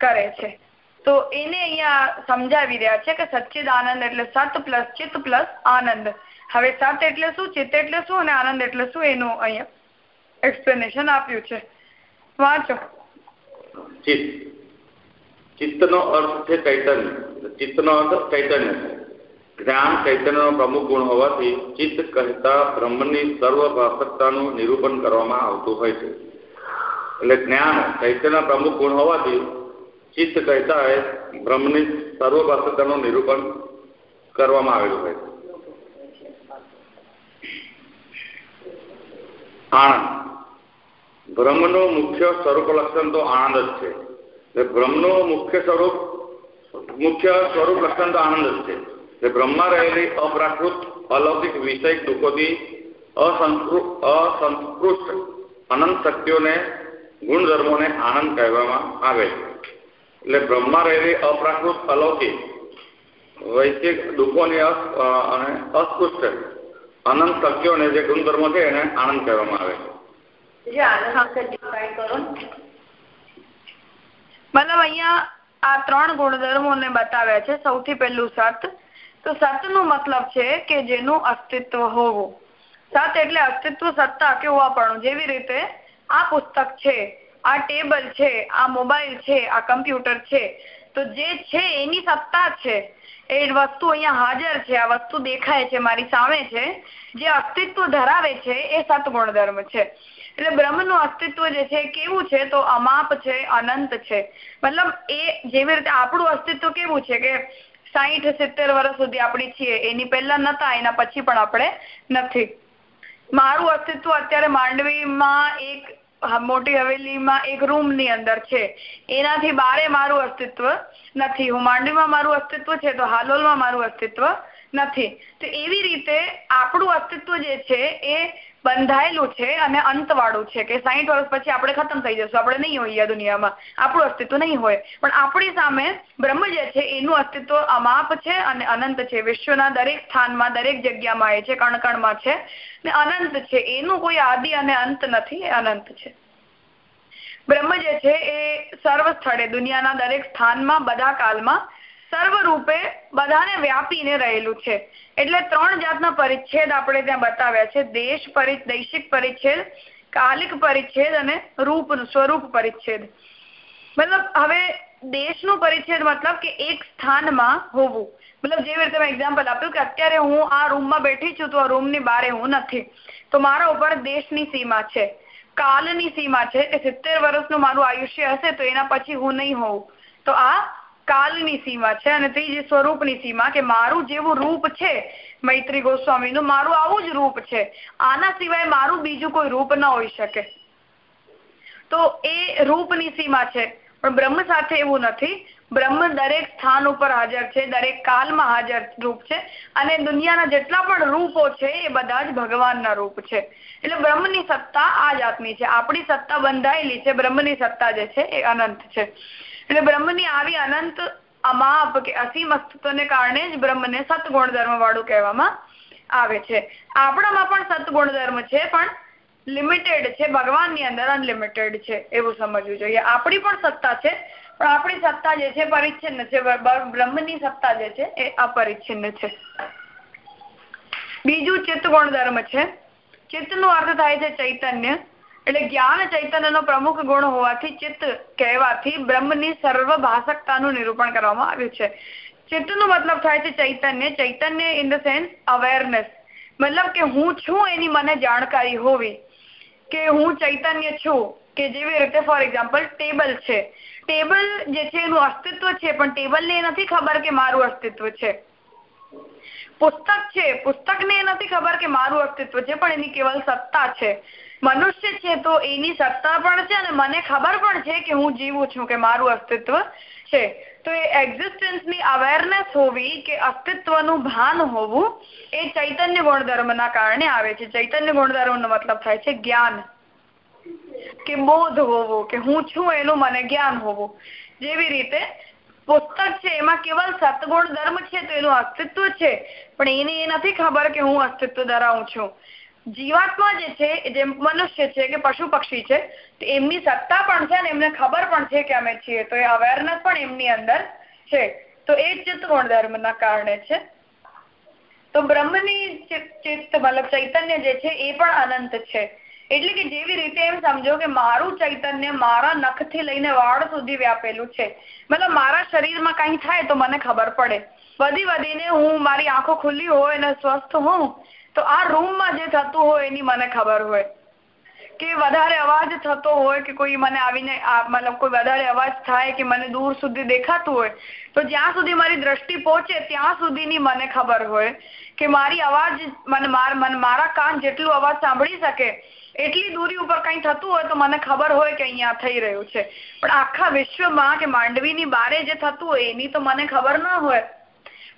કરે છે. તો એને અહીંયા સમજાવી રહ્યા છે કે સચ્ચિદાનંદ એટલે સત પ્લસ ચિત્ત પ્લસ આનંદ. હવે સત એટલે શું? ચિત્ત એટલે શું? અને આનંદ એટલે શું? એનું અહીંયા એક્સપ્લેનેશન આપ્યું છે. વાંચો. ચિત્ત. ચિત્તનો અર્થ છે ચૈતન્ય. ચિત્તનો અર્થ ચૈતન્ય જ્ઞાન ચૈતન્યનો પ્રમુખ ગુણ હોવાથી ચિત્ત કહેતા બ્રહ્મની સર્વભાષકતાનું નિરૂપણ કરવામાં આવતું હોય છે. એટલે જ્ઞાન ચૈતન્ય પ્રમુખ ગુણ હોવાથી ચિત્ત કહેતા હોય, બ્રહ્મની સર્વભાષકતાનું નિરૂપણ કરવામાં આવેલું હોય. આનંદ બ્રહ્મનું મુખ્ય સ્વરૂપ લક્ષણ તો આનંદ જ છે. એટલે બ્રહ્મનું મુખ્ય સ્વરૂપ મુખ્ય સ્વરૂપ લક્ષણ તો આનંદ જ છે. એટલે બ્રહ્મમાં રહેલી અપ્રાકૃત અલૌકિક વિષય દુઃખોથી અસંસ્કૃષ્ટ અનંત શક્તિઓને, ગુણધર્મોને આનંદ કહેવામાં આવે છે. એટલે બ્રહ્મમાં રહેલી અપ્રાકૃત અલૌકિક. વૈશ્વિક દુઃખોની અને અસ્પૃષ્ટ અનંત શક્તિઓને જે ગુણધર્મો છે એને આનંદ કહેવામાં આવે મતલબ અહીંયા આ ત્રણ ગુણધર્મોને બતાવ્યા છે. સૌથી પહેલું સત. તો સત નો મતલબ છે કે જેનું અસ્તિત્વ હોવું. સત એટલે અસ્તિત્વ સત્તા કે જેવી રીતે આ પુસ્તક છે આ ટેબલ છે, આ મોબાઈલ છે, આ કમ્પ્યુટર છે, તો જે છે એની સત્તા છે. એ વસ્તુ અહીંયા હાજર છે, આ વસ્તુ દેખાય છે મારી સામે છે. જે અસ્તિત્વ ધરાવે છે એ સત ગુણધર્મ છે. એટલે બ્રહ્મનું અસ્તિત્વ જે છે કેવું છે? તો અમાપ છે, અનંત છે. મતલબ એ જેવી રીતે આપણું અસ્તિત્વ કેવું છે કે સાહીઠ સિત્તેર વર્ષ સુધી આપણી છીએ, એની પહેલા નતા, એના પછી પણ આપણે નથી. મારું અસ્તિત્વ અત્યારે માંડવીમાં એક મોટી હવેલીમાં એક રૂમની અંદર છે. એનાથી બારે મારું અસ્તિત્વ નથી. હું માંડવીમાં મારું અસ્તિત્વ છે તો હાલોલમાં મારું અસ્તિત્વ નથી. તો એવી રીતે આપણું અસ્તિત્વ જે છે એ બંધાયેલું છે અને અંતવાળું છે કે સાહીઠ વર્ષ પછી આપણે ખતમ થઈ જશું. આપણે નહીં હોઈએ દુનિયામાં. આપણું અસ્તિત્વ નહીં હોય. પણ આપણી સામે બ્રહ્મ જે છે, એનું અસ્તિત્વ અમાપ છે અને અનંત છે. વિશ્વના દરેક સ્થાનમાં, દરેક જગ્યામાં એ છે, કણકણમાં છે. ને અનંત છે. એનું કોઈ આદિ અને અંત નથી અનંત છે. બ્રહ્મ જે છે, એ સર્વ સ્થળે દુનિયાના દરેક સ્થાનમાં, બધા કાલમાં સર્વરૂપે બધાને વ્યાપીને રહેલું છે. એટલે ત્રણ જાતના પરિચ્છેદ આપણે ત્યાં બતાવ્યા છે. દેશ પરિ, દૈશિક પરિચ્છેદ, કાલિક પરિચ્છેદ અને રૂપ, સ્વરૂપ પરિચ્છેદ. મતલબ હવે દેશનું પરિચ્છેદ મતલબ કે એક સ્થાનમાં હોવું. મતલબ જેવી રીતે મેં એક્ઝામ્પલ આપ્યું કે અત્યારે હું આ રૂમમાં બેઠી છું તો આ રૂમની બારે હું નથી. તો મારા ઉપર દેશની સીમા છે. કાલની સીમા છે કે સિત્તેર વર્ષનું મારું આયુષ્ય હશે તો એના પછી હું નહીં હોઉં. તો આ કાલની સીમા છે અને ત્રીજી સ્વરૂપની સીમા કે મારું જેવું રૂપ છે મૈત્રી ગોસ્વામીનું. મારું આવું જ રૂપ છે. આના સિવાય મારું બીજું કોઈ રૂપ ન હોઈ શકે. તો એ રૂપની સીમા છે. પણ બ્રહ્મ સાથે એવું નથી. બ્રહ્મ દરેક સ્થાન ઉપર હાજર છે, દરેક કાલમાં હાજર રૂપ છે અને દુનિયાના જેટલા પણ રૂપો છે એ બધા જ ભગવાનના રૂપ છે. એટલે બ્રહ્મની સત્તા આ જાતની છે. આપણી સત્તા બંધાયેલી છે. બ્રહ્મની સત્તા જે છે એ અનંત છે. એટલે બ્રહ્મની આવી અનંત અમાપ કે અસીમ અસ્તિત્વને કારણે જ બ્રહ્મને સતગુણ ધર્મ વાળું કહેવામાં આવે છે. આપણામાં પણ સત્ગુણધર્મ છે, પણ લિમિટેડ છે, ભગવાનની અંદર અનલિમિટેડ છે, એવું સમજવું જોઈએ. આપણી પણ સત્તા છે, પણ આપણી સત્તા જે છે પરિચ્છિન્ન છે. બ્રહ્મની સત્તા જે છે એ અપરિચ્છિન્ન છે. બીજું ચિત્ત ગુણધર્મ છે. ચિત્તનો અર્થ થાય છે ચૈતન્ય. એટલે જ્ઞાન ચૈતન્યનો પ્રમુખ ગુણ હોવાથી ચિત્ત કહેવાથી બ્રહ્મની સર્વભાષકતાનું નિરૂપણ કરવામાં આવ્યું છે. ચિત્તનો મતલબ થાય છે ચૈતન્ય. ચૈતન્ય ઇન ધ સેન્સ અવેરનેસ મતલબ કે હું છું એની મને જાણકારી હોવી. કે હું ચૈતન્ય છું. કે જેવી રીતે ફોર એક્ઝામ્પલ ટેબલ છે. ટેબલ જે છે એનું અસ્તિત્વ છે, પણ ટેબલને એ નથી ખબર કે મારું અસ્તિત્વ છે. પુસ્તક છે. પુસ્તકને એ નથી ખબર કે મારું અસ્તિત્વ છે, પણ એની કેવલ સત્તા છે. મનુષ્ય છે તો એની સત્તા પણ છે અને મને ખબર પણ છે કે હું જીવું છું, કે મારું અસ્તિત્વ છે. તો એ એક્ઝિસ્ટન્સની અવેરનેસ હોવી કે અસ્તિત્વનું ભાન હોવું એ ચૈતન્ય ગુણધર્મના કારણે આવે છે. ચૈતન્ય ગુણધર્મનો મતલબ થાય છે જ્ઞાન. કે બોધ હોવો, કે હું છું એનું મને જ્ઞાન હોવું. જેવી રીતે પુસ્તક છે, એમાં કેવલ સતગુણ ધર્મ છે તો એનું અસ્તિત્વ છે. પણ એને એ નથી ખબર કે હું અસ્તિત્વ ધરાવું છું. જીવાત્મા જે છે જે મનુષ્ય છે, કે પશુ પક્ષી છે એમની સત્તા પણ છે અને એમને ખબર પણ છે કે અમે છીએ. તો એ અવેરનેસ પણ એમની અંદર છે. તો એ ચિત્ત ગુણધર્મના કારણે છે. તો બ્રહ્મની ચિત્ત મતલબ ચૈતન્ય જે છે, એ પણ અનંત છે. એટલે કે જેવી રીતે એમ સમજો કે મારું ચૈતન્ય મારા નખથી લઈને વાળ સુધી વ્યાપેલું છે. મતલબ મારા શરીરમાં કંઈ થાય તો મને ખબર પડે. વધી વધીને હું મારી આંખો ખુલ્લી હોય અને સ્વસ્થ હોઉં તો આ રૂમમાં જે થતું હોય એની મને ખબર હોય. કે વધારે અવાજ થતો હોય કે કોઈ મને આવીને મતલબ કોઈ વધારે અવાજ થાય કે મને દૂર સુધી દેખાતું હોય, તો જ્યાં સુધી મારી દ્રષ્ટિ પહોંચે ત્યાં સુધીની મને ખબર હોય કે મારી અવાજ મને મારા કાન જેટલું અવાજ સાંભળી શકે એટલી દૂરી ઉપર કંઈ થતું હોય તો મને ખબર હોય કે અહીંયા થઈ રહ્યું છે. પણ આખા વિશ્વમાં કે માંડવીની બારે જે થતું હોય એની તો મને ખબર ન હોય.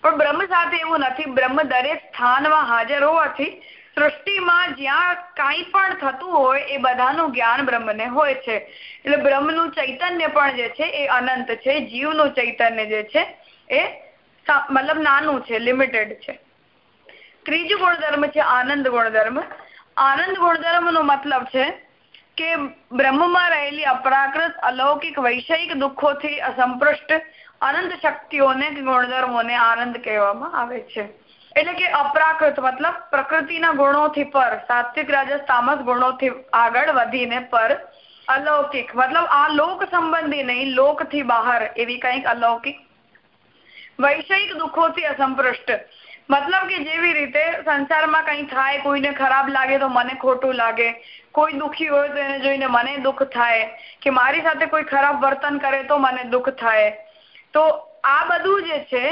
પણ બ્રહ્મ સાથે એવું નથી. બ્રહ્મ દરેક સ્થાનમાં હાજર હોવાથી સૃષ્ટિમાં જ્યાં કાંઈ પણ થતું હોય એ બધાનું જ્ઞાન બ્રહ્મને હોય છે. એટલે બ્રહ્મનું ચૈતન્ય પણ જે છે એ અનંત છે. જીવનું ચૈતન્ય જે છે એ મતલબ નાનું છે, લિમિટેડ છે. ત્રીજું ગુણધર્મ છે આનંદ ગુણધર્મ. આનંદ ગુણધર્મનો મતલબ છે કે બ્રહ્મમાં રહેલી અપરાકૃત અલૌકિક વૈષયિક દુઃખોથી અસંપૃષ્ટ અનંત શક્તિઓને, ગુણધર્મોને આનંદ કહેવામાં આવે છે. એટલે કે અપ્રાકૃત, મતલબ પ્રકૃતિના ગુણોથી પર, સાત્વિક રાજસ તામસ ગુણોથી આગળ વધીને પર અલૌકિક, મતલબ આ લોક સંબંધી નહીં, લોકથી બહાર, એવી કંઈક અલૌકિક વૈષયિક દુઃખોથી અસંપૃષ્ટ. મતલબ કે જેવી રીતે સંસારમાં કંઈ થાય, કોઈને ખરાબ લાગે તો મને ખોટું લાગે. કોઈ દુઃખી હોય તો એને જોઈને મને દુઃખ થાય. કે મારી સાથે કોઈ ખરાબ વર્તન કરે તો મને દુઃખ થાય. તો આ બધું જે છે,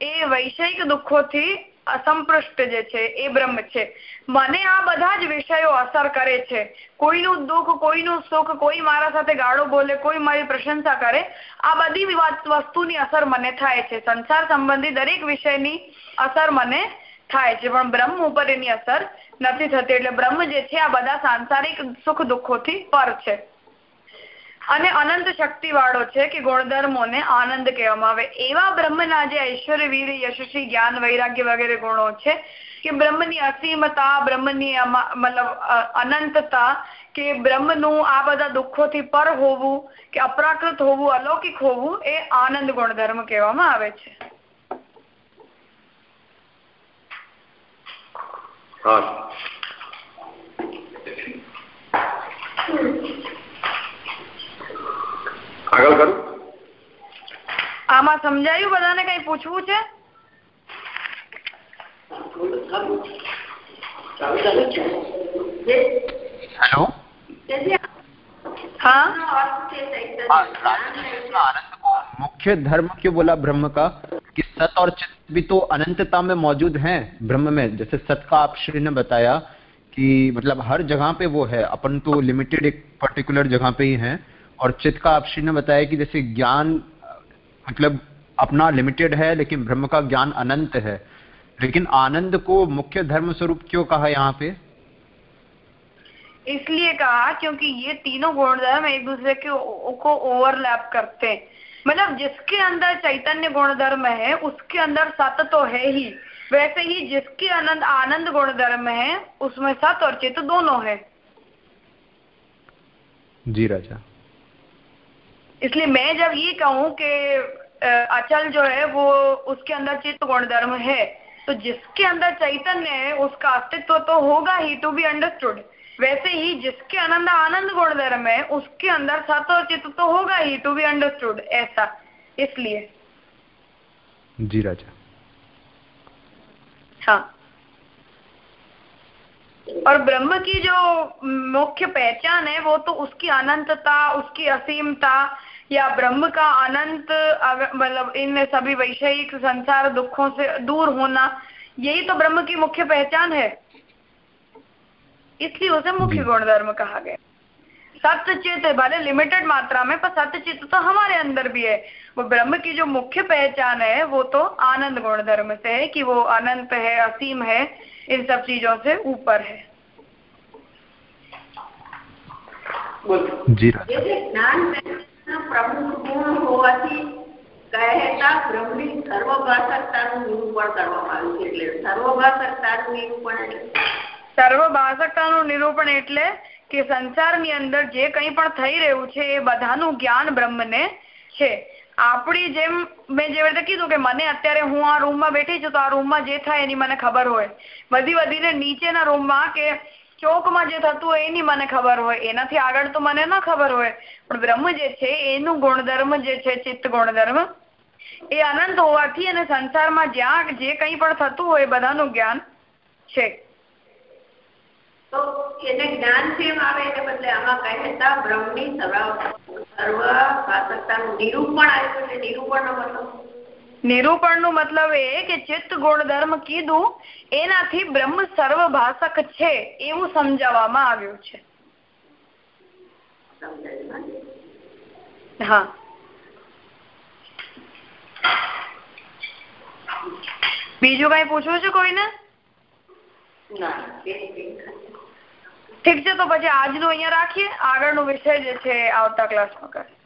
એ વૈષયિક દુઃખોથી અસંપૃષ્ટ જે છે, એ બ્રહ્મ છે. મને આ બધા જ વિષયો અસર કરે છે. કોઈનું દુઃખ, કોઈનું સુખ, કોઈ મારા સાથે ગાળો બોલે, કોઈ મારી પ્રશંસા કરે, આ બધી વસ્તુની અસર મને થાય છે. સંસાર સંબંધી દરેક વિષયની અસર મને થાય છે, પણ બ્રહ્મ ઉપર એની અસર નથી થતી. એટલે બ્રહ્મ જે છે, આ બધા સાંસારિક સુખ દુઃખોથી પર છે. અને અનંત શક્તિ વાળો છે કે ગુણધર્મોને આનંદ કહેવામાં આવે. એવા બ્રહ્મના જે ઐશ્વર્ય વીર યશસ્વી, જ્ઞાન, વૈરાગ્ય વગેરે ગુણો છે કે બ્રહ્મની અસીમતા, બ્રહ્મની મતલબ અનંતતા કે બ્રહ્મનું આ બધા દુઃખોથી પર હોવું કે અપ્રાકૃત હોવું, અલૌકિક હોવું એ આનંદ ગુણધર્મ કહેવામાં આવે છે. આગળ કરું આમાં સમજાયું બધાને કઈ પૂછવું છે હેલો हाँ मुख्य धर्म क्यों बोला ब्रह्म का कि सत और चित भी तो अनंतता में मौजूद हैं ब्रह्म में जैसे सत का आप श्री ने बताया कि मतलब हर जगह पे वो है अपन तो लिमिटेड एक पर्टिकुलर जगह पे ही हैं और चित्त का आप श्री ने बताया कि जैसे ज्ञान मतलब अपना लिमिटेड है लेकिन ब्रह्म का ज्ञान अनंत है। लेकिन आनंद को मुख्य धर्म स्वरूप क्यों कहा यहाँ पे? इसलिए कहा क्योंकि ये तीनों गुणधर्म एक दूसरे के को ओवरलैप करते हैं। मतलब जिसके अंदर चैतन्य गुणधर्म है उसके अंदर सत तो है ही। वैसे ही जिसके आनंद आनंद गुणधर्म है उसमें सत और चित्त दोनों है। जी राजा। इसलिए मैं जब ये कहूँ कि अचल जो है वो उसके अंदर चित्त गुणधर्म है तो जिसके अंदर चैतन्य है उसका अस्तित्व तो होगा ही टू बी अंडरस्टूड वैसे ही जिसके आनंद आनंद गुणधर्म है उसके अंदर सत और चित्त तो होगा ही टू बी अंडरस्टूड ऐसा। इसलिए। जी राजा। हाँ। और ब्रह्म की जो मुख्य पहचान है वो तो उसकी अनंतता उसकी असीमता या ब्रह्म का अनंत मतलब इन सभी वैषयिक संसार दुखों से दूर होना यही तो ब्रह्म की मुख्य पहचान है। इसलिए उसे मुख्य गुणधर्म कहा गया। सत्य चित्त भले लिमिटेड मात्रा में पर सत्य चित्त तो हमारे अंदर भी है। वो ब्रह्म की जो मुख्य पहचान है वो तो आनंद गुणधर्म से है कि वो अनंत है असीम है इन सब चीज़ों से ऊपर है। जी પ્રમુખ ગુણ હોવાથી કહેતા બ્રહ્મની સર્વભાષકતાનું નિરૂપણ કરવામાં આવ્યું છે. એટલે સર્વભાષકતાનું નિરૂપણ એટલે સર્વભાષકતાનું નિરૂપણ એટલે કે સંસારની અંદર જે કંઈ પણ થઈ રહ્યું છે એ બધાનું જ્ઞાન બ્રહ્મને છે. આપણી જેમ મેં જેવી રીતે કીધું કે મને અત્યારે હું આ રૂમમાં બેઠી છું, તો આ રૂમમાં જે થાય એની મને ખબર હોય. વધી વધીને નીચેના રૂમમાં કે ચોકમાં જે થતું હોય એની મને ખબર હોય. એનાથી આગળ તો મને ન ખબર હોય. પણ બ્રહ્મ જે છે, એનું ગુણધર્મ જે છે, ચિત્ત ગુણધર્મ, એ અનંત હોવાથી અને સંસારમાં જ્યાં જે કંઈ પણ થતું હોય બધાનું જ્ઞાન છે. તો એને જ્ઞાન કેમ આવે એને બદલે આમાં નિરૂપણનું મતલબ એ કે ચિત્ત ગુણધર્મ કીધું એનાથી બ્રહ્મ સર્વભાષક છે એવું સમજાવવામાં આવ્યું છે? હા. બીજું કઈ પૂછવું છે કોઈને. ઠીક છે તો પછી આજનું અહીંયા રાખીએ. આગળનો વિષય જે છે આવતા ક્લાસમાં કરીએ.